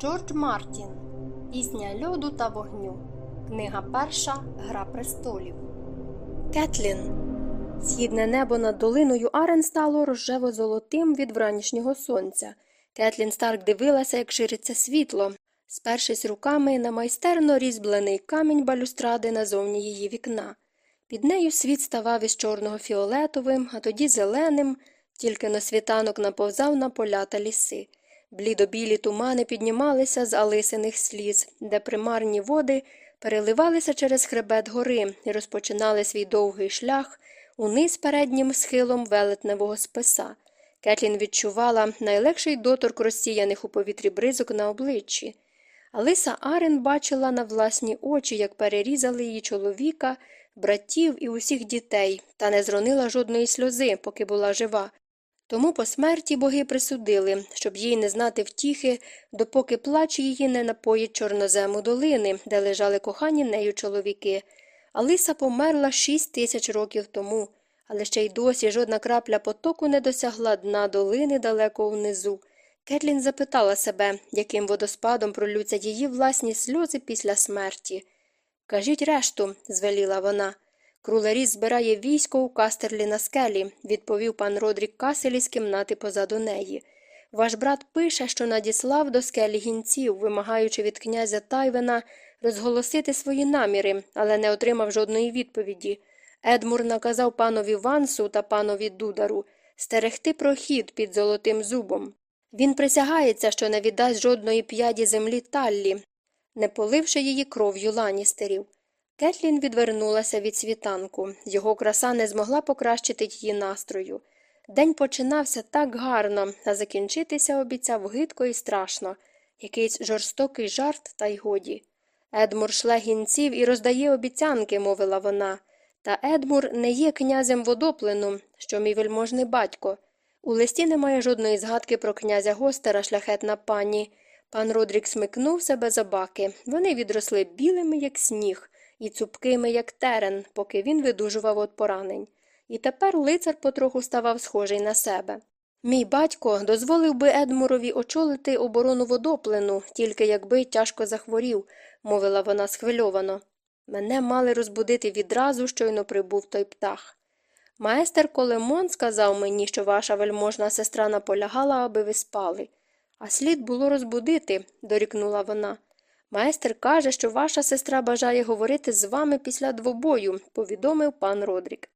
Джордж Мартін Пісня льоду та вогню. Книга перша Гра престолів. Кетлін. Східне небо над долиною Арен стало рожево золотим від вранішнього сонця. Кетлін Старк дивилася, як шириться світло, спершись руками на майстерно різьблений камінь балюстради назовні її вікна. Під нею світ ставав із чорного фіолетовим, а тоді зеленим, тільки на світанок наповзав на поля та ліси. Блідобілі тумани піднімалися з алисиних сліз, де примарні води переливалися через хребет гори і розпочинали свій довгий шлях униз переднім схилом велетневого списа. Кетлін відчувала найлегший доторк розсіяних у повітрі бризок на обличчі. Алиса Арен бачила на власні очі, як перерізали її чоловіка, братів і усіх дітей, та не зронила жодної сльози, поки була жива. Тому по смерті боги присудили, щоб їй не знати втіхи, допоки плач її не напоїть чорнозему долини, де лежали кохані нею чоловіки. Алиса померла шість тисяч років тому, але ще й досі жодна крапля потоку не досягла дна долини далеко внизу. Кетлін запитала себе, яким водоспадом пролються її власні сльози після смерті. Кажіть решту, звеліла вона. Крулеріс збирає військо у кастерлі на скелі, відповів пан Родрік Каселі з кімнати позаду неї. Ваш брат пише, що надіслав до скелі гінців, вимагаючи від князя Тайвена розголосити свої наміри, але не отримав жодної відповіді. Едмур наказав панові Вансу та панові Дудару стерегти прохід під золотим зубом. Він присягається, що не віддасть жодної п'яді землі Таллі, не поливши її кров'ю ланістерів. Кетлін відвернулася від світанку. Його краса не змогла покращити її настрою. День починався так гарно, а закінчитися обіцяв гидко і страшно, якийсь жорстокий жарт, та й годі. Едмур шле гінців і роздає обіцянки, мовила вона. Та Едмур не є князем водоплену, що мій вельможний батько. У листі немає жодної згадки про князя гостера, шляхетна пані. Пан Родрік смикнув себе за баки. Вони відросли білими, як сніг і цупкими, як терен, поки він видужував від поранень. І тепер лицар потроху ставав схожий на себе. Мій батько дозволив би Едмурові очолити оборону водоплену, тільки якби тяжко захворів, мовила вона схвильовано. Мене мали розбудити відразу, щойно прибув той птах. Майстер Колемон сказав мені, що ваша вельможна сестра наполягала, аби ви спали. А слід було розбудити, дорікнула вона. Майстер каже, що ваша сестра бажає говорити з вами після двобою, повідомив пан Родрік.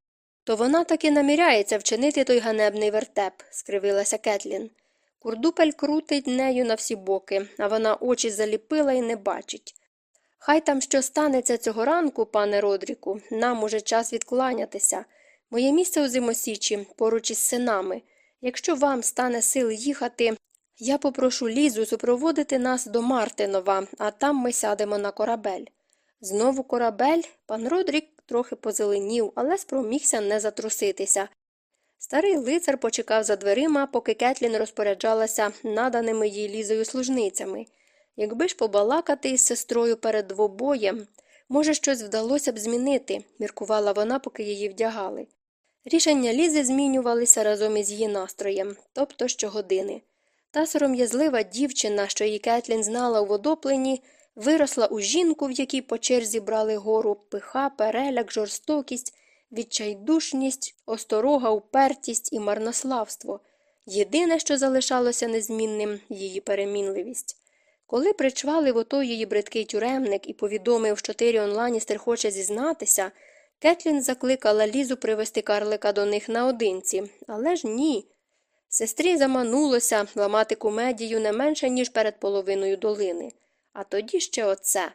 То вона таки наміряється вчинити той ганебний вертеп, скривилася Кетлін. Курдупель крутить нею на всі боки, а вона очі заліпила і не бачить. Хай там що станеться цього ранку, пане Родріку, нам уже час відкланятися. Моє місце у зимосічі поруч із синами. Якщо вам стане сил їхати, я попрошу Лізу супроводити нас до Мартинова, а там ми сядемо на корабель. Знову корабель, пан Родрік трохи позеленів, але спромігся не затруситися. Старий лицар почекав за дверима, поки Кетлін розпоряджалася наданими їй лізою служницями. Якби ж побалакати із сестрою перед двобоєм, може, щось вдалося б змінити, міркувала вона, поки її вдягали. Рішення лізи змінювалися разом із її настроєм, тобто щогодини. Та сором'язлива дівчина, що її Кетлін знала у водоплені, виросла у жінку, в якій по черзі брали гору пиха, переляк, жорстокість, відчайдушність, осторога, упертість і марнославство. Єдине, що залишалося незмінним її перемінливість. Коли причвалив ото її бридкий тюремник і повідомив, що Тиріон Ланістер хоче зізнатися, Кетлін закликала Лізу привести карлика до них наодинці, але ж ні. Сестрі заманулося ламати кумедію не менше, ніж перед половиною долини. А тоді ще оце.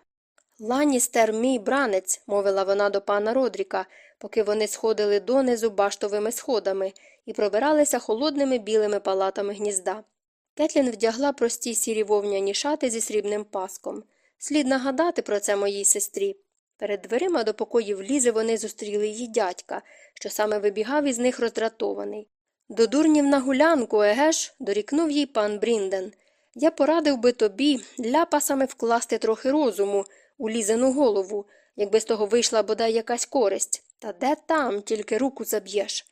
Ланістер, мій бранець, мовила вона до пана Родріка, поки вони сходили донизу баштовими сходами і пробиралися холодними білими палатами гнізда. Кетлін вдягла прості сірі вовняні шати зі срібним паском. Слід нагадати про це моїй сестрі. Перед дверима до покоїв лізи вони зустріли її дядька, що саме вибігав із них роздратований. До дурнів на гулянку, егеш, дорікнув їй пан Брінден. Я порадив би тобі ляпасами вкласти трохи розуму у лізану голову, якби з того вийшла бодай якась користь. Та де там, тільки руку заб'єш.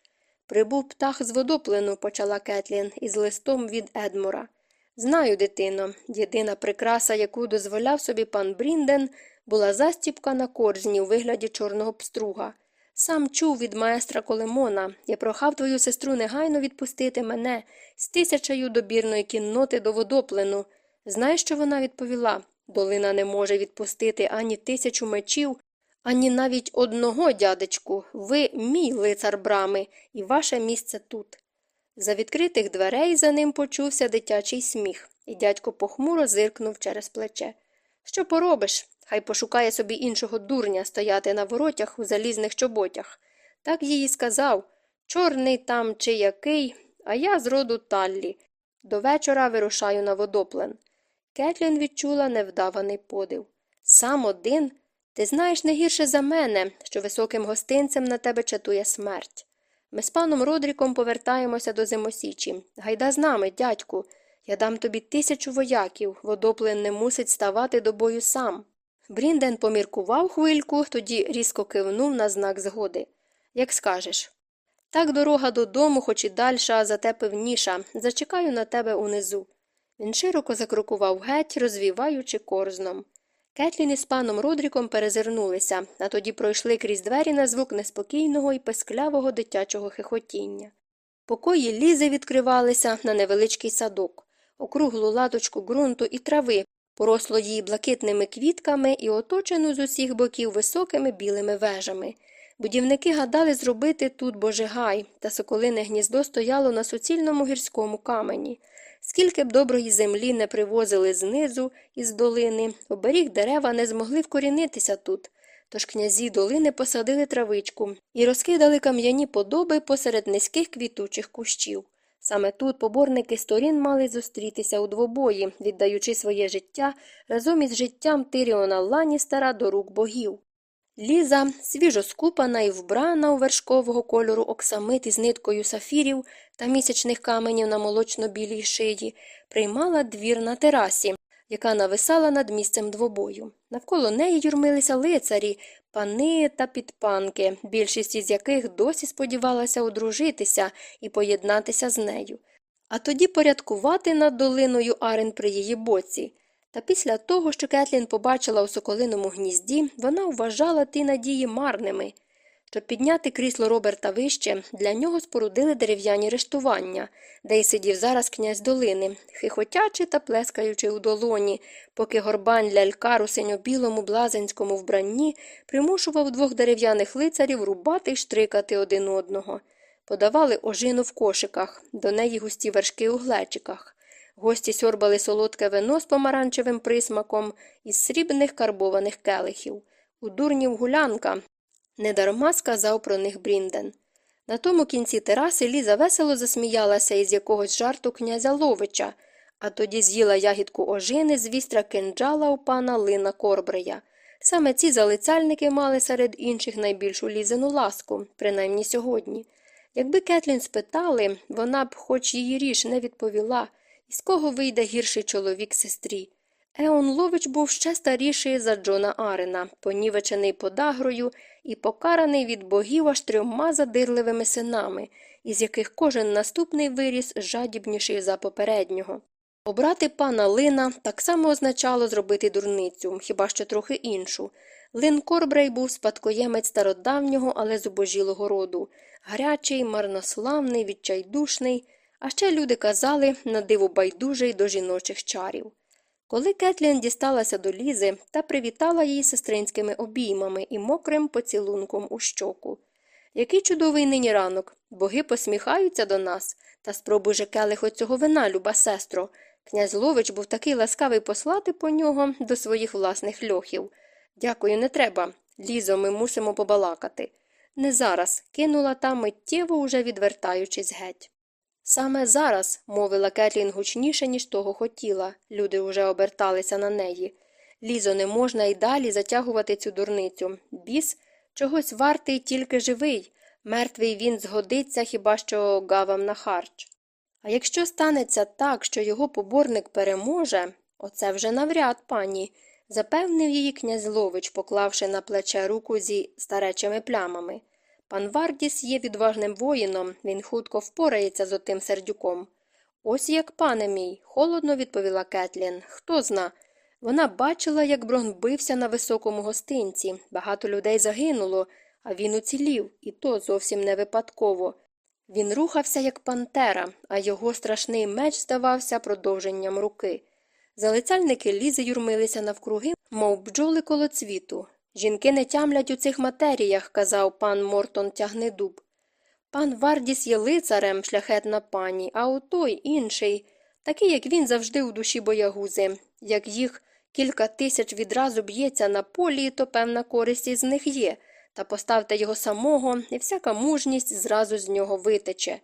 Прибув птах з водоплену, почала Кетлін, із листом від Едмора. Знаю, дитино, єдина прикраса, яку дозволяв собі пан Брінден, була застіпка на корзні у вигляді чорного пструга. Сам чув від маестра Колемона, я прохав твою сестру негайно відпустити мене з тисячею добірної кінноти до водоплену. Знаєш, що вона відповіла? Долина не може відпустити ані тисячу мечів, ані навіть одного, дядечку. Ви мій лицар брами, і ваше місце тут. За відкритих дверей за ним почувся дитячий сміх, і дядько похмуро зиркнув через плече. Що поробиш? Хай пошукає собі іншого дурня стояти на воротях у залізних чоботях. Так їй сказав чорний там чи який, а я з роду Таллі. До вечора вирушаю на водоплен. Кетлін відчула невдаваний подив. Сам один? Ти знаєш не гірше за мене, що високим гостинцем на тебе чатує смерть. Ми з паном Родріком повертаємося до зимосічі. Гайда з нами, дядьку. Я дам тобі тисячу вояків, водоплен не мусить ставати до бою сам. Брінден поміркував хвильку, тоді різко кивнув на знак згоди. Як скажеш. Так дорога додому, хоч і дальша, зате певніша. Зачекаю на тебе унизу. Він широко закрокував геть, розвіваючи корзном. Кетлін із паном Родріком перезирнулися, а тоді пройшли крізь двері на звук неспокійного і песклявого дитячого хихотіння. Покої лізи відкривалися на невеличкий садок, округлу латочку ґрунту і трави, поросло її блакитними квітками і оточену з усіх боків високими білими вежами. Будівники гадали зробити тут божигай, та соколине гніздо стояло на суцільному гірському камені. Скільки б доброї землі не привозили знизу із долини, оберіг дерева не змогли вкорінитися тут. Тож князі долини посадили травичку і розкидали кам'яні подоби посеред низьких квітучих кущів. Саме тут поборники сторін мали зустрітися у двобої, віддаючи своє життя разом із життям Тиріона Ланністера до рук богів. Ліза, свіжо скупана і вбрана у вершкового кольору оксамит із ниткою сафірів та місячних каменів на молочно-білій шиї, приймала двір на терасі, яка нависала над місцем двобою. Навколо неї юрмилися лицарі, пани та підпанки, більшість із яких досі сподівалася одружитися і поєднатися з нею, а тоді порядкувати над долиною Арен при її боці. Та після того, що Кетлін побачила у соколиному гнізді, вона вважала ті надії марними. Щоб підняти крісло Роберта вище, для нього спорудили дерев'яні рештування, де й сидів зараз князь долини, хихотячи та плескаючи у долоні, поки горбань лялькар у синьо-білому блазенському вбранні примушував двох дерев'яних лицарів рубати й штрикати один одного. Подавали ожину в кошиках, до неї густі вершки у глечиках. Гості сьорбали солодке вино з помаранчевим присмаком із срібних карбованих келихів. У дурнів гулянка. Недарма сказав про них Брінден. На тому кінці тераси Ліза весело засміялася із якогось жарту князя Ловича, а тоді з'їла ягідку ожини з вістра кинджала у пана Лина Корбрея. Саме ці залицяльники мали серед інших найбільшу лізину ласку, принаймні сьогодні. Якби Кетлін спитали, вона б, хоч її ріж, не відповіла, із кого вийде гірший чоловік сестрі. Еон Лович був ще старіший за Джона Арена, понівечений подагрою і покараний від богів аж трьома задирливими синами, із яких кожен наступний виріс жадібніший за попереднього. Обрати пана Лина так само означало зробити дурницю, хіба що трохи іншу. Лин Корбрей був спадкоємець стародавнього, але зубожілого роду, гарячий, марнославний, відчайдушний, а ще люди казали на диво байдужий до жіночих чарів. Коли Кетлін дісталася до Лізи та привітала її сестринськими обіймами і мокрим поцілунком у щоку. Який чудовий нині ранок. Боги посміхаються до нас. Та спробуй же келих оцього вина, люба сестро. Князь Лович був такий ласкавий послати по нього до своїх власних льохів. Дякую, не треба. Лізо, ми мусимо побалакати. Не зараз, кинула та миттєво уже відвертаючись геть. Саме зараз, мовила Кетлін гучніше, ніж того хотіла. Люди уже оберталися на неї. Лізо, не можна й далі затягувати цю дурницю. Біс чогось вартий тільки живий. Мертвий він згодиться хіба що гавам на харч. А якщо станеться так, що його поборник переможе, оце вже навряд, пані, запевнив її князь Лович, поклавши на плече руку зі старечими плямами. Пан Вардіс є відважним воїном, він хутко впорається з отим сердюком. Ось як, пане мій, холодно відповіла Кетлін. Хто зна. Вона бачила, як Брон бився на високому гостинці. Багато людей загинуло, а він уцілів, і то зовсім не випадково. Він рухався, як пантера, а його страшний меч здавався продовженням руки. Залицяльники лізи юрмилися навкруги, мов бджоли коло цвіту. Жінки не тямлять у цих матеріях, казав пан Мортон Тягнедуб. Пан Вардіс є лицарем, шляхетна пані, а у той інший, такий, як він завжди у душі боягузи, як їх кілька тисяч відразу б'ється на полі, то певна користь із них є, та поставте його самого, і всяка мужність зразу з нього витече.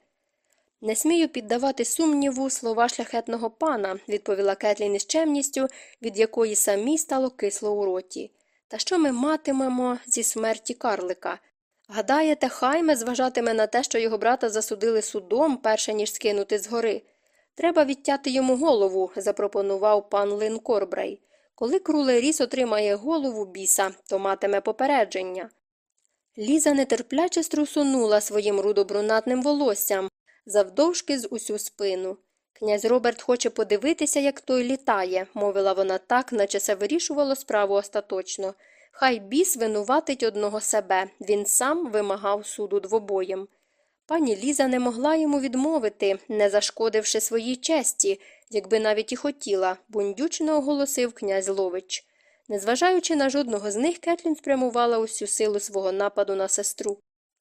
Не смію піддавати сумніву слова шляхетного пана, відповіла Кетлін із чемністю, від якої самій стало кисло у роті. Та що ми матимемо зі смерті карлика? Гадаєте, хайме зважатиме на те, що його брата засудили судом, перше ніж скинути з гори. Треба відтяти йому голову, запропонував пан Лин Корбрей. Коли круле ріс отримає голову біса, то матиме попередження. Ліза нетерпляче струсунула своїм рудобрунатним волоссям, завдовжки з усю спину. Князь Роберт хоче подивитися, як той літає, мовила вона так, наче це вирішувало справу остаточно. Хай біс винуватить одного себе, він сам вимагав суду двобоєм. Пані Ліза не могла йому відмовити, не зашкодивши своїй честі, якби навіть і хотіла, бундючно оголосив князь Лович. Незважаючи на жодного з них, Кетлін спрямувала усю силу свого нападу на сестру.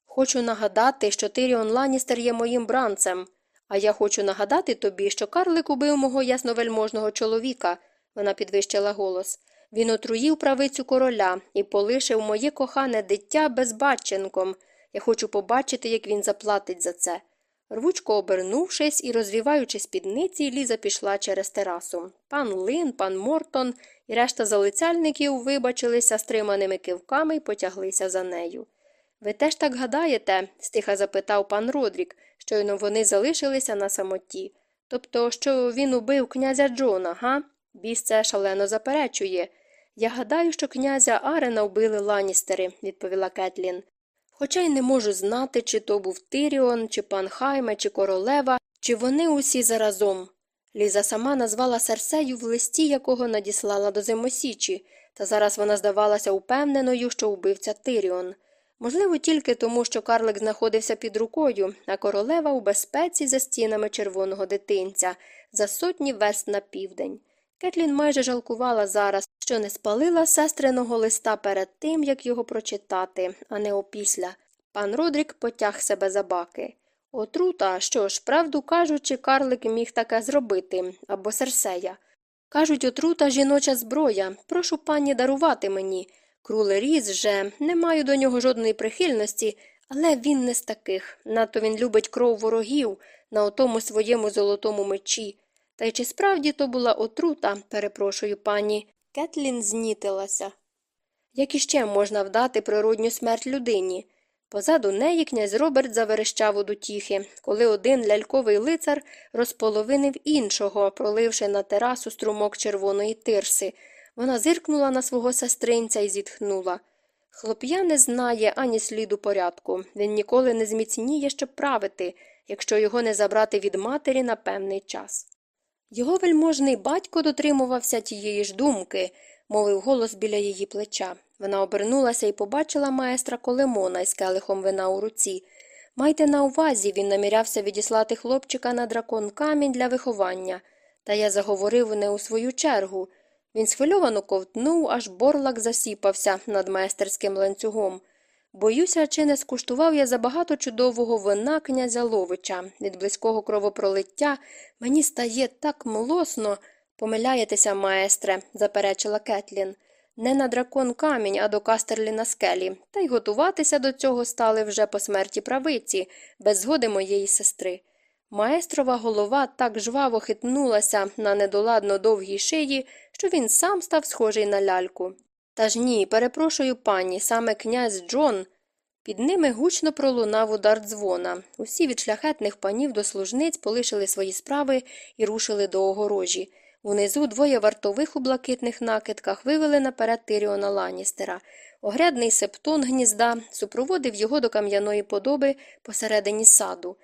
Хочу нагадати, що Тиріон Ланістер є моїм бранцем, а я хочу нагадати тобі, що карлик убив мого ясновельможного чоловіка, вона підвищила голос. Він отруїв правицю короля і полишив моє кохане дитя безбатченком. Я хочу побачити, як він заплатить за це. Рвучко обернувшись і розвіваючи спідниці, Ліза пішла через терасу. Пан Лин, пан Мортон і решта залицяльників вибачилися стриманими кивками і потяглися за нею. Ви теж так гадаєте? стиха запитав пан Родрік, щойно вони залишилися на самоті. Тобто, що він убив князя Джона, га? Біс це шалено заперечує. Я гадаю, що князя Арена вбили Ланістери, відповіла Кетлін. Хоча й не можу знати, чи то був Тиріон, чи пан Хайме, чи королева, чи вони усі заразом. Ліза сама назвала Серсею в листі, якого надіслала до Зимосічі, та зараз вона здавалася упевненою, що вбивця Тиріон. Можливо, тільки тому, що карлик знаходився під рукою, а королева у безпеці за стінами червоного дитинця, за сотні верст на південь. Кетлін майже жалкувала зараз, що не спалила сестриного листа перед тим, як його прочитати, а не опісля. Пан Родрік потяг себе за баки. Отрута, що ж, правду кажучи, карлик міг таке зробити або серсея. Кажуть, отрута жіноча зброя. Прошу пані дарувати мені. Круле різ же, не маю до нього жодної прихильності, але він не з таких. Надто він любить кров ворогів на отому своєму золотому мечі. Та й чи справді то була отрута, перепрошую пані. Кетлін знітилася. Як іще можна вдати природню смерть людині? Позаду неї князь Роберт заверещав у дотіхи, коли один ляльковий лицар розполовинив іншого, проливши на терасу струмок червоної тирси. Вона зиркнула на свого сестринця і зітхнула. Хлоп'я не знає ані сліду порядку. Він ніколи не зміцніє, щоб правити, якщо його не забрати від матері на певний час. Його вельможний батько дотримувався тієї ж думки, мовив голос біля її плеча. Вона обернулася і побачила маестра Колемона із келихом вина у руці. Майте на увазі, він намірявся відіслати хлопчика на дракон камінь для виховання, та я заговорив не у свою чергу. Він схвильовано ковтнув, аж борлак засіпався над майстерським ланцюгом. Боюся, чи не скуштував я забагато чудового вина князя Ловича. Від близького кровопролиття мені стає так млосно. Помиляєтеся, маестре, заперечила Кетлін. Не на дракон камінь, а до кастерлі на скелі, та й готуватися до цього стали вже по смерті правиці, без згоди моєї сестри. Маестрова голова так жваво хитнулася на недоладно довгій шиї, що він сам став схожий на ляльку. Та ж ні, перепрошую пані, саме князь Джон. Під ними гучно пролунав удар дзвона. Усі від шляхетних панів до служниць полишили свої справи і рушили до огорожі. Унизу двоє вартових у блакитних накидках вивели наперед Тиріона Ланістера. Огрядний септон гнізда супроводив його до кам'яної подоби посередині саду.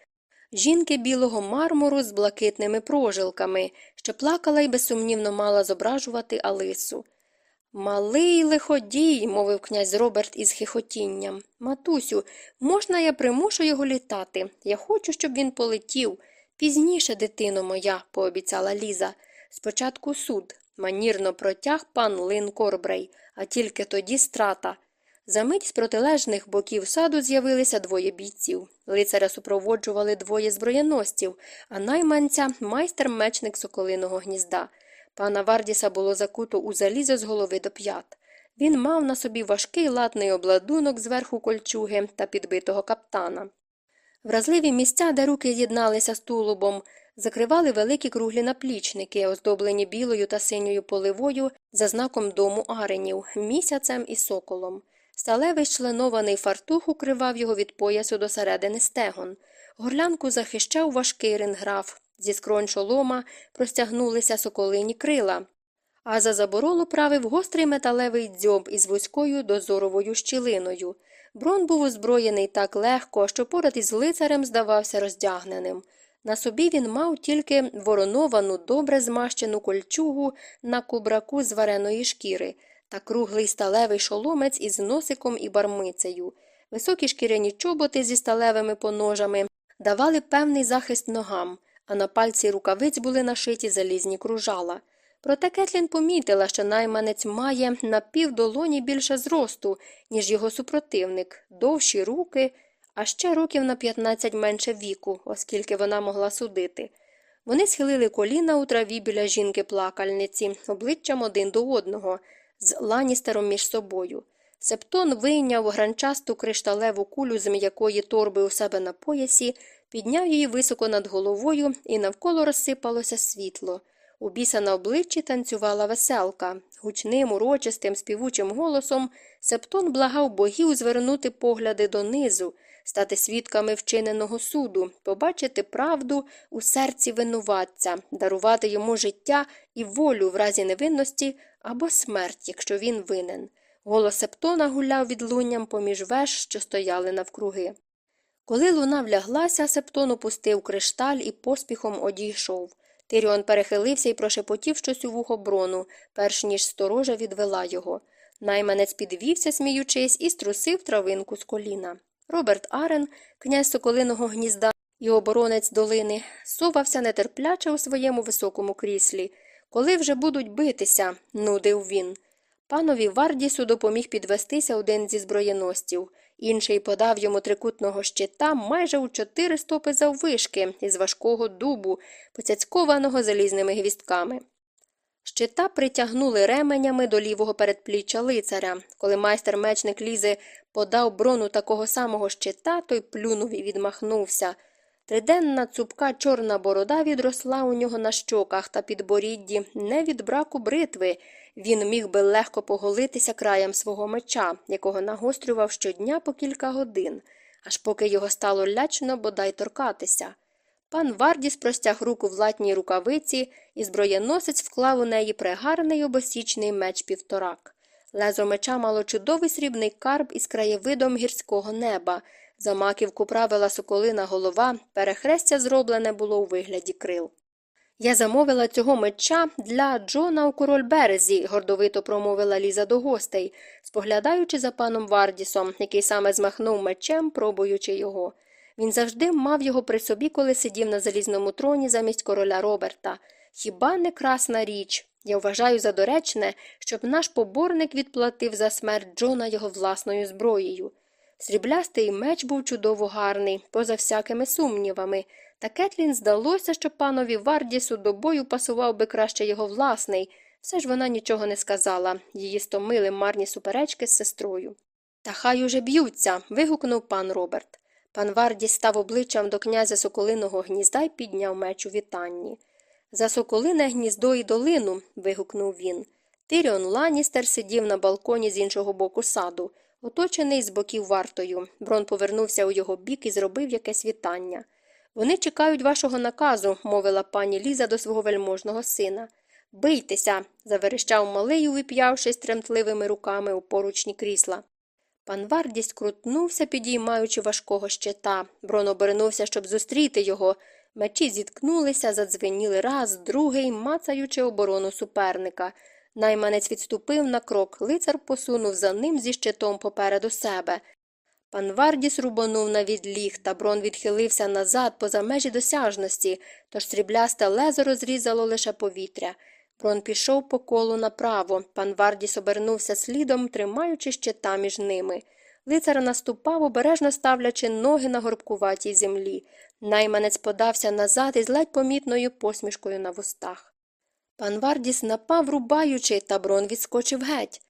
Жінки білого мармуру з блакитними прожилками, що плакала і безсумнівно мала зображувати Алису. Малий лиходій, мовив князь Роберт із хихотінням. Матусю, можна я примушу його літати? Я хочу, щоб він полетів. Пізніше, дитино моя, пообіцяла Ліза. Спочатку суд, манірно протяг пан Лин Корбрей, а тільки тоді страта. Замить з протилежних боків саду з'явилися двоє бійців. Лицаря супроводжували двоє зброєносців, а найманця майстер мечник соколиного гнізда. Пана Вардіса було закуто у залізо з голови до п'ят. Він мав на собі важкий латний обладунок зверху кольчуги та підбитого каптана. Вразливі місця, де руки з'єдналися з тулубом, закривали великі круглі наплічники, оздоблені білою та синьою поливою за знаком дому аренів, місяцем і соколом. Сталевий членований фартух укривав його від поясу до середини стегон. Горлянку захищав важкий ринграф. Зі скронь шолома простягнулися соколині крила, а за заборолу правив гострий металевий дзьоб із вузькою дозоровою щілиною. Брон був озброєний так легко, що поряд із лицарем здавався роздягненим. На собі він мав тільки вороновану, добре змащену кольчугу на кубраку з вареної шкіри та круглий сталевий шоломець із носиком і бармицею. Високі шкіряні чоботи зі сталевими поножами давали певний захист ногам, а на пальці рукавиць були нашиті залізні кружала. Проте Кетлін помітила, що найманець має на півдолоні більше зросту, ніж його супротивник, довші руки, а ще років на 15 менше віку, оскільки вона могла судити. Вони схилили коліна у траві біля жінки плакальниці, обличчям один до одного, з ланістером між собою. Септон вийняв гранчасту кришталеву кулю з м'якої торби у себе на поясі, підняв її високо над головою і навколо розсипалося світло. У біса на обличчі танцювала веселка. Гучним, урочистим, співучим голосом Септон благав богів звернути погляди донизу, стати свідками вчиненого суду, побачити правду у серці винуватця, дарувати йому життя і волю в разі невинності або смерть, якщо він винен. Голос Септона гуляв відлунням поміж веж, що стояли навкруги. Коли луна вляглася, Септон опустив кришталь і поспіхом одійшов. Тиріон перехилився і прошепотів щось у вухо брону, перш ніж сторожа відвела його. Найманець підвівся, сміючись, і струсив травинку з коліна. Роберт Арен, князь соколиного гнізда і оборонець долини, совався нетерпляче у своєму високому кріслі. Коли вже будуть битися, нудив він. Панові Вардісу допоміг підвестися один зі зброєностів. Інший подав йому трикутного щита майже у чотири стопи заввишки із важкого дубу, поцяцькованого залізними гвістками. Щита притягнули ременями до лівого передпліччя лицаря. Коли майстер мечник лізи подав брону такого самого щита, той плюнув і відмахнувся. Триденна цупка чорна борода відросла у нього на щоках та підборідді не від браку бритви. Він міг би легко поголитися краєм свого меча, якого нагострював щодня по кілька годин, аж поки його стало лячно бодай торкатися. Пан Вардіс простяг руку в латній рукавиці, і зброєносець вклав у неї прегарний обосічний меч півторак. Лезо меча мало чудовий срібний карб із краєвидом гірського неба. За маківку правила соколина голова, перехрестя зроблене було у вигляді крил. Я замовила цього меча для Джона у король березі, гордовито промовила Ліза до гостей, споглядаючи за паном Вардісом, який саме змахнув мечем, пробуючи його. Він завжди мав його при собі, коли сидів на залізному троні замість короля Роберта. Хіба не красна річ? Я вважаю за доречне, щоб наш поборник відплатив за смерть Джона його власною зброєю. Сріблястий меч був чудово гарний, поза всякими сумнівами, та Кетлін здалося, що панові Вардісу до бою пасував би краще його власний. Все ж вона нічого не сказала, її стомили марні суперечки з сестрою. Та хай уже б'ються. вигукнув пан Роберт. Пан Вардіс став обличчям до князя Соколиного гнізда і підняв меч у вітанні. За соколине гніздо і долину. вигукнув він. Тиріон Ланістер сидів на балконі з іншого боку саду, оточений з боків вартою. Брон повернувся у його бік і зробив якесь вітання. Вони чекають вашого наказу, мовила пані Ліза до свого вельможного сина. Бийтеся, заверещав малий, увіп'явшись тремтливими руками у поручні крісла. Пан Вардіс крутнувся, підіймаючи важкого щита. Брон обернувся, щоб зустріти його. Мечі зіткнулися, задзвеніли раз, другий, мацаючи оборону суперника. Найманець відступив на крок, лицар посунув за ним зі щитом попереду себе. Пан Вардіс рубанув на відліг, та брон відхилився назад поза межі досяжності, тож сріблясте лезо розрізало лише повітря. Брон пішов по колу направо. Пан Вардіс обернувся слідом, тримаючи щита між ними. Лицар наступав, обережно ставлячи ноги на горбкуватій землі. Найманець подався назад із ледь помітною посмішкою на вустах. Пан Вардіс напав, рубаючи, та брон відскочив геть.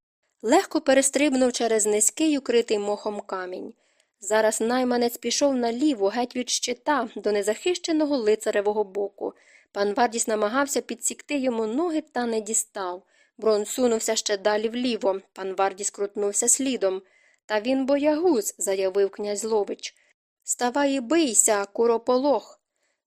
Легко перестрибнув через низький укритий мохом камінь. Зараз найманець пішов наліво, геть від щита, до незахищеного лицаревого боку. Пан Вардіс намагався підсікти йому ноги, та не дістав. Брон сунувся ще далі вліво. Пан Вардіс крутнувся слідом. Та він боягуз, заявив князь Лович. Ставай і бийся, курополох.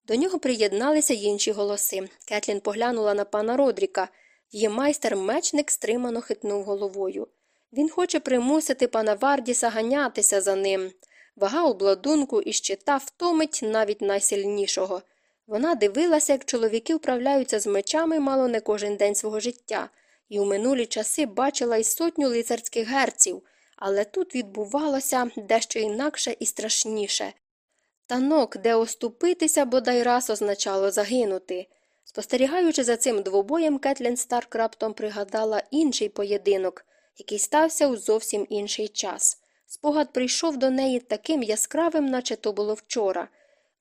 До нього приєдналися інші голоси. Кетлін поглянула на пана Родріка. Її майстер мечник стримано хитнув головою. Він хоче примусити пана Вардіса ганятися за ним. Вага обладунку і щита втомить навіть найсильнішого. Вона дивилася, як чоловіки вправляються з мечами мало не кожен день свого життя, і у минулі часи бачила й сотню лицарських герців, але тут відбувалося дещо інакше і страшніше. Танок, де оступитися бодай раз означало загинути. Спостерігаючи за цим двобоєм, Кетлін Старк раптом пригадала інший поєдинок, який стався у зовсім інший час. Спогад прийшов до неї таким яскравим, наче то було вчора.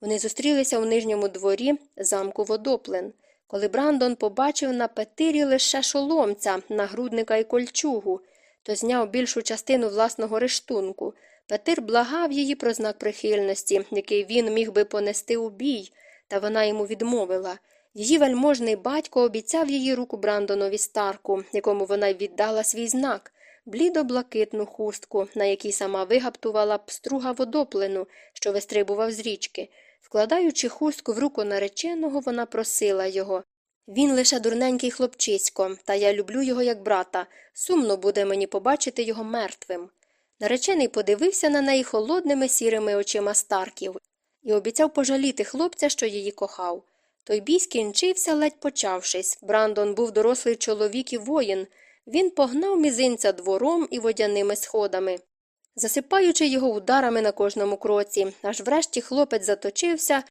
Вони зустрілися у нижньому дворі замку водоплен, коли Брандон побачив на петирі лише шоломця, нагрудника і кольчугу, то зняв більшу частину власного рештунку. Петир благав її про знак прихильності, який він міг би понести у бій, та вона йому відмовила. Її вельможний батько обіцяв її руку Брандонові старку, якому вона віддала свій знак, блідо-блакитну хустку, на якій сама вигаптувала б струга водоплену, що вистрибував з річки. Вкладаючи хустку в руку нареченого, вона просила його він лише дурненький хлопчисько, та я люблю його як брата. Сумно буде мені побачити його мертвим. Наречений подивився на неї холодними сірими очима старків і обіцяв пожаліти хлопця, що її кохав. Той бій скінчився, ледь почавшись. Брандон був дорослий чоловік і воїн. Він погнав мізинця двором і водяними сходами, засипаючи його ударами на кожному кроці, аж врешті хлопець заточився,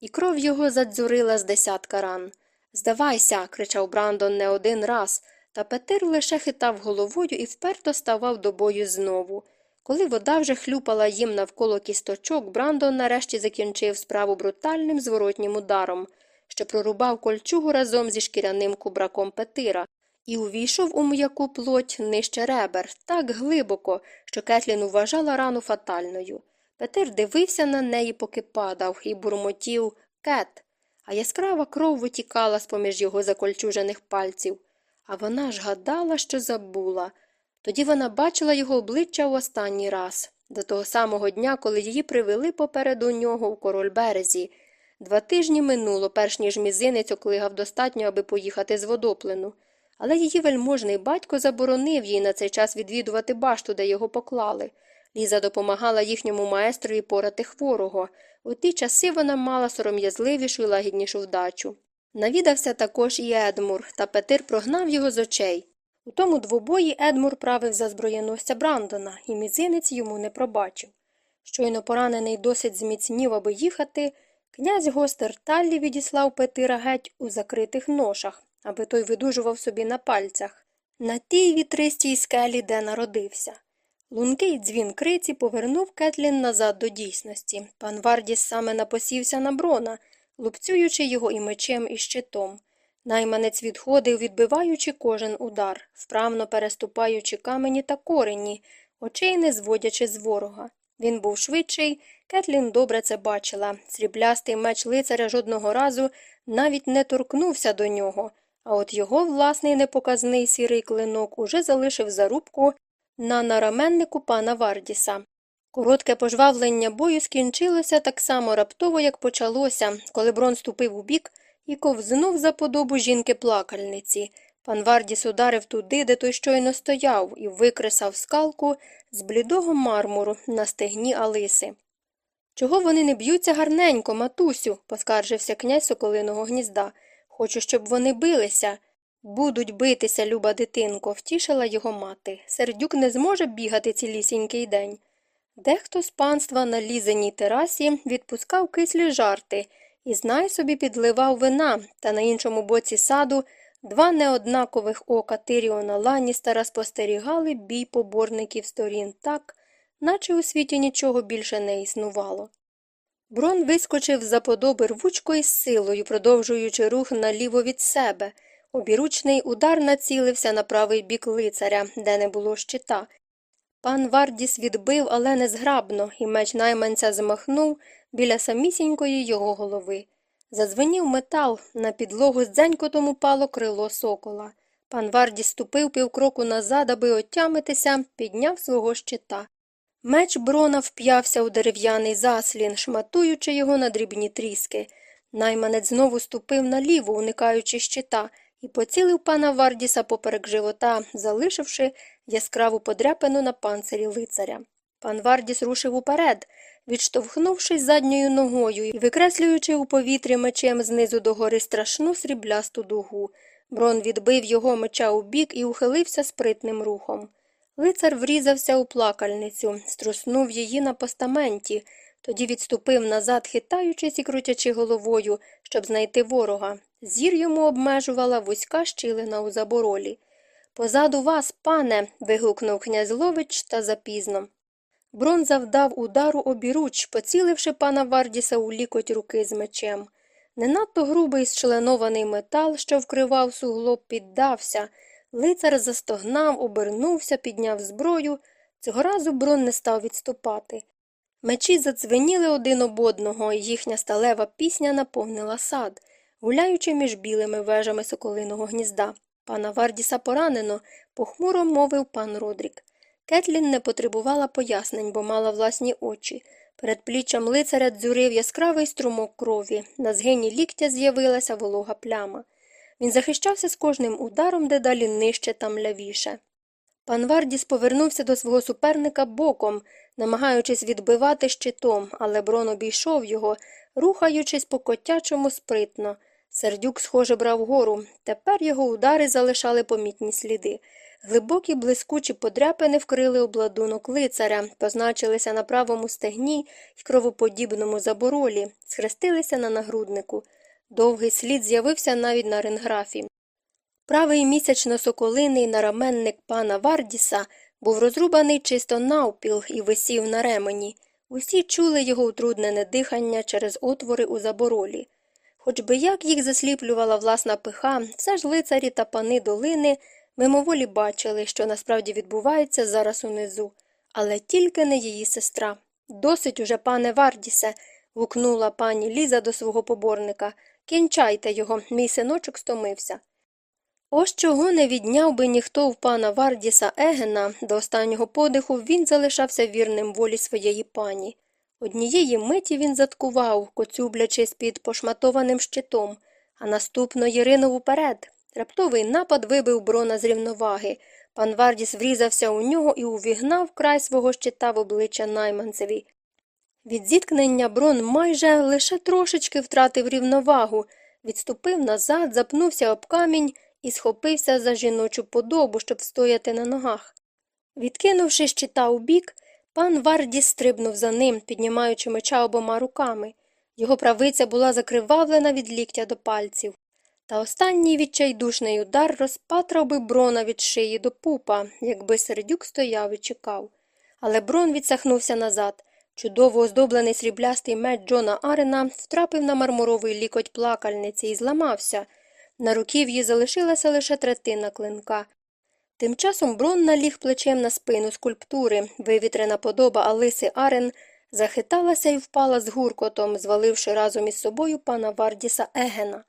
і кров його задзюрила з десятка ран. Здавайся, кричав Брандон не один раз, та Петир лише хитав головою і вперто ставав до бою знову. Коли вода вже хлюпала їм навколо кісточок, Брандон нарешті закінчив справу брутальним зворотнім ударом, що прорубав кольчугу разом зі шкіряним кубраком Петира, і увійшов у м'яку плоть нижче ребер так глибоко, що Кетлін вважала рану фатальною. Петир дивився на неї, поки падав, і бурмотів кет, а яскрава кров витікала з поміж його закольчужених пальців. А вона ж гадала, що забула. Тоді вона бачила його обличчя в останній раз, до того самого дня, коли її привели попереду нього у король березі. Два тижні минуло, перш ніж мізинець оклигав достатньо, аби поїхати з водоплену. Але її вельможний батько заборонив їй на цей час відвідувати башту, де його поклали. Ліза допомагала їхньому майстрові порати хворого. У ті часи вона мала сором'язливішу і лагіднішу вдачу. Навідався також і Едмур, та Петир прогнав його з очей. У тому двобої Едмур правив за зброєносця Брандона, і мізинець йому не пробачив. Щойно поранений досить зміцнів, аби їхати, князь гостер Таллі відіслав Петира геть у закритих ношах, аби той видужував собі на пальцях, на тій вітристій скелі, де народився. Лункий дзвін криці повернув Кетлін назад до дійсності. Пан Вардіс саме напосівся на брона, лупцюючи його і мечем, і щитом. Найманець відходив, відбиваючи кожен удар, вправно переступаючи камені та корені, очей не зводячи з ворога. Він був швидший, Кетлін добре це бачила. Сріблястий меч лицаря жодного разу навіть не торкнувся до нього, а от його власний непоказний сірий клинок уже залишив зарубку на нараменнику пана Вардіса. Коротке пожвавлення бою скінчилося так само раптово, як почалося, коли брон ступив у бік і ковзнув за подобу жінки плакальниці. Пан Вардіс ударив туди, де той щойно стояв, і викресав скалку з блідого мармуру на стегні Алиси. Чого вони не б'ються гарненько, матусю, поскаржився князь соколиного гнізда. Хочу, щоб вони билися. Будуть битися, люба дитинко, втішила його мати. Сердюк не зможе бігати цілісінький день. Дехто з панства на лізеній терасі відпускав кислі жарти і, знай собі, підливав вина, та на іншому боці саду два неоднакових ока Тиріона Ланністера спостерігали бій поборників сторін так, наче у світі нічого більше не існувало. Брон вискочив за подоби рвучко із силою, продовжуючи рух наліво від себе. Обіручний удар націлився на правий бік лицаря, де не було щита. Пан Вардіс відбив, але незграбно, і меч найманця змахнув біля самісінької його голови. Зазвенів метал, на підлогу з дзенькотом упало крило сокола. Пан Вардіс ступив півкроку назад, аби отямитися, підняв свого щита. Меч брона вп'явся у дерев'яний заслін, шматуючи його на дрібні тріски. Найманець знову ступив наліво, уникаючи щита, і поцілив пана Вардіса поперек живота, залишивши яскраву подряпину на панцирі лицаря. Пан Вардіс рушив уперед, відштовхнувшись задньою ногою і викреслюючи у повітрі мечем знизу догори страшну сріблясту дугу. Брон відбив його меча у бік і ухилився спритним рухом. Лицар врізався у плакальницю, струснув її на постаменті, тоді відступив назад, хитаючись і крутячи головою, щоб знайти ворога. Зір йому обмежувала вузька щілина у заборолі. Позаду вас, пане. вигукнув князь Лович та запізно. Брон завдав удару обіруч, поціливши пана Вардіса у лікоть руки з мечем. Не надто грубий зчленований метал, що вкривав суглоб, піддався. Лицар застогнав, обернувся, підняв зброю. Цього разу брон не став відступати. Мечі задзвеніли один об одного, і їхня сталева пісня наповнила сад, гуляючи між білими вежами соколиного гнізда. Пана Вардіса поранено, похмуро мовив пан Родрік. Кетлін не потребувала пояснень, бо мала власні очі. Перед пліччям лицаря дзюрив яскравий струмок крові, на згині ліктя з'явилася волога пляма. Він захищався з кожним ударом дедалі нижче та млявіше. Пан Вардіс повернувся до свого суперника боком, намагаючись відбивати щитом, але брон обійшов його, рухаючись по котячому спритно. Сердюк, схоже, брав гору. Тепер його удари залишали помітні сліди. Глибокі блискучі подряпини вкрили обладунок лицаря, позначилися на правому стегні й кровоподібному заборолі, схрестилися на нагруднику. Довгий слід з'явився навіть на ренграфі. Правий місячно соколиний нараменник пана Вардіса був розрубаний чисто навпіл і висів на ремені. Усі чули його утруднене дихання через отвори у заборолі. Хоч би як їх засліплювала власна пиха, все ж лицарі та пани долини мимоволі бачили, що насправді відбувається зараз унизу, але тільки не її сестра. Досить уже, пане Вардісе, гукнула пані Ліза до свого поборника. Кінчайте його, мій синочок стомився. Ось чого не відняв би ніхто в пана Вардіса Егена, до останнього подиху він залишався вірним волі своєї пані. Однієї миті він заткував, коцюблячись під пошматованим щитом, а наступно Єринув уперед. Раптовий напад вибив брона з рівноваги. Пан Вардіс врізався у нього і увігнав край свого щита в обличчя найманцеві. Від зіткнення брон майже лише трошечки втратив рівновагу, відступив назад, запнувся об камінь і схопився за жіночу подобу, щоб стояти на ногах. Відкинувши щита у бік, пан Вардіс стрибнув за ним, піднімаючи меча обома руками. Його правиця була закривавлена від ліктя до пальців. Та останній відчайдушний удар розпатрав би брона від шиї до пупа, якби сердюк стояв і чекав. Але брон відсахнувся назад. Чудово оздоблений сріблястий меч Джона Арена втрапив на мармуровий лікоть плакальниці і зламався. На руків'ї залишилася лише третина клинка. Тим часом брон наліг плечем на спину скульптури, вивітрена подоба Алиси Арен захиталася і впала з гуркотом, зваливши разом із собою пана Вардіса Егена.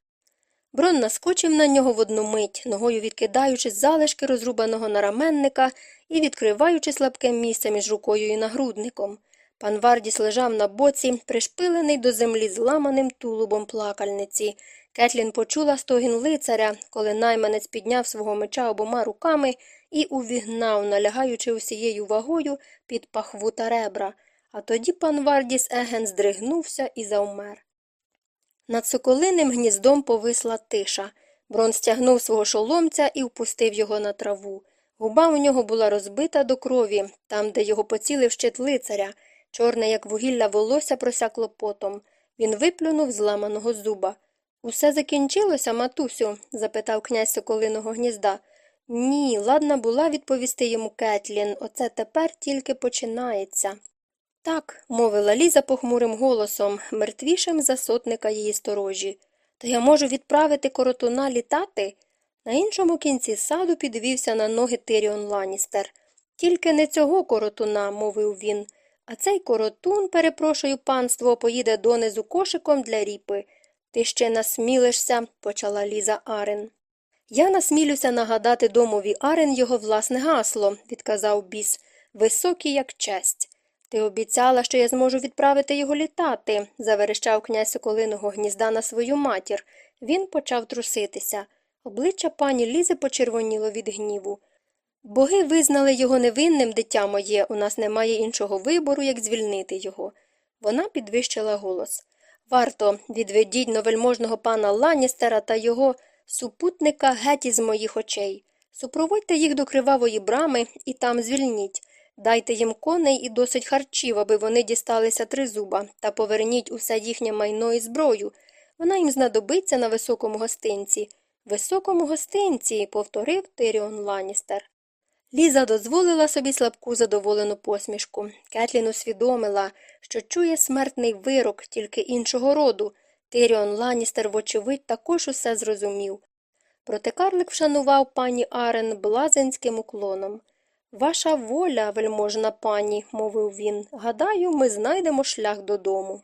Брон наскочив на нього в одну мить, ногою відкидаючи залишки розрубаного нараменника і відкриваючи слабке місце між рукою і нагрудником. Пан Вардіс лежав на боці, пришпилений до землі зламаним тулубом плакальниці. Кетлін почула стогін лицаря, коли найманець підняв свого меча обома руками і увігнав, налягаючи усією вагою під пахву та ребра. А тоді пан Вардіс Еген здригнувся і завмер. Над соколиним гніздом повисла тиша. Брон стягнув свого шоломця і впустив його на траву. Губа у нього була розбита до крові, там, де його поцілив щит лицаря. Чорне, як вугілля волосся, просякло потом. Він виплюнув зламаного зуба. Усе закінчилося, матусю? запитав князь соколиного гнізда. Ні, ладна була відповісти йому Кетлін. Оце тепер тільки починається. Так, мовила Ліза похмурим голосом, мертвішим за сотника її сторожі. То я можу відправити коротуна літати? На іншому кінці саду підвівся на ноги Тиріон Ланістер. Тільки не цього коротуна, мовив він, а цей коротун, перепрошую панство, поїде донизу кошиком для ріпи. Ти ще насмілишся, почала Ліза Арен. Я насмілюся нагадати домові Арен його власне гасло, відказав біс, високий, як честь. Ти обіцяла, що я зможу відправити його літати, заверещав князь Соколиного гнізда на свою матір. Він почав труситися. Обличчя пані Лізи почервоніло від гніву. Боги визнали його невинним, дитя моє, у нас немає іншого вибору, як звільнити його. Вона підвищила голос. Варто, відведіть новельможного пана Ланністера та його супутника геть із моїх очей. Супроводьте їх до кривавої брами і там звільніть. Дайте їм коней і досить харчів, аби вони дісталися тризуба, та поверніть усе їхнє майно і зброю. Вона їм знадобиться на високому гостинці. Високому гостинці, повторив Тиріон Ланністер. Ліза дозволила собі слабку задоволену посмішку. Кетлін усвідомила, що чує смертний вирок тільки іншого роду. Тиріон Ланністер, вочевидь, також усе зрозумів. Проте карлик вшанував пані Арен блазенським уклоном. Ваша воля, вельможна пані, мовив він. Гадаю, ми знайдемо шлях додому.